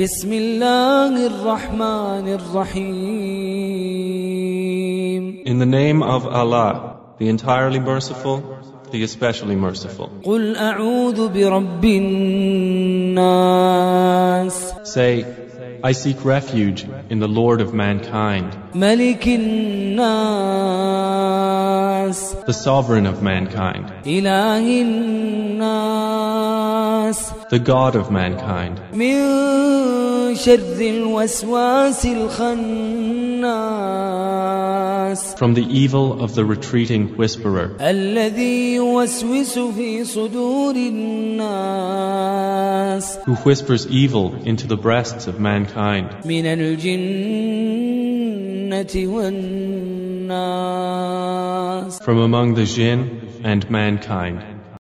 بسم الله الرحمن الرحيم In the name of Allah, the entirely merciful, the especially merciful. قل أعوذ برب الناس Say, I seek refuge in the Lord of mankind, ملك الناس the sovereign of mankind, إله الناس the God of mankind. From the evil of the retreating whisperer, who whispers evil into the breasts of mankind. From among the jinn and mankind.